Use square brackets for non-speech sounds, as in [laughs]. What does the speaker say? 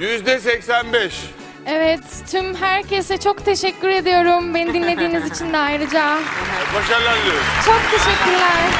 Yüzde 85. Evet, tüm herkese çok teşekkür ediyorum. Beni dinlediğiniz [laughs] için de ayrıca. Başarılar diliyorum. Çok teşekkürler.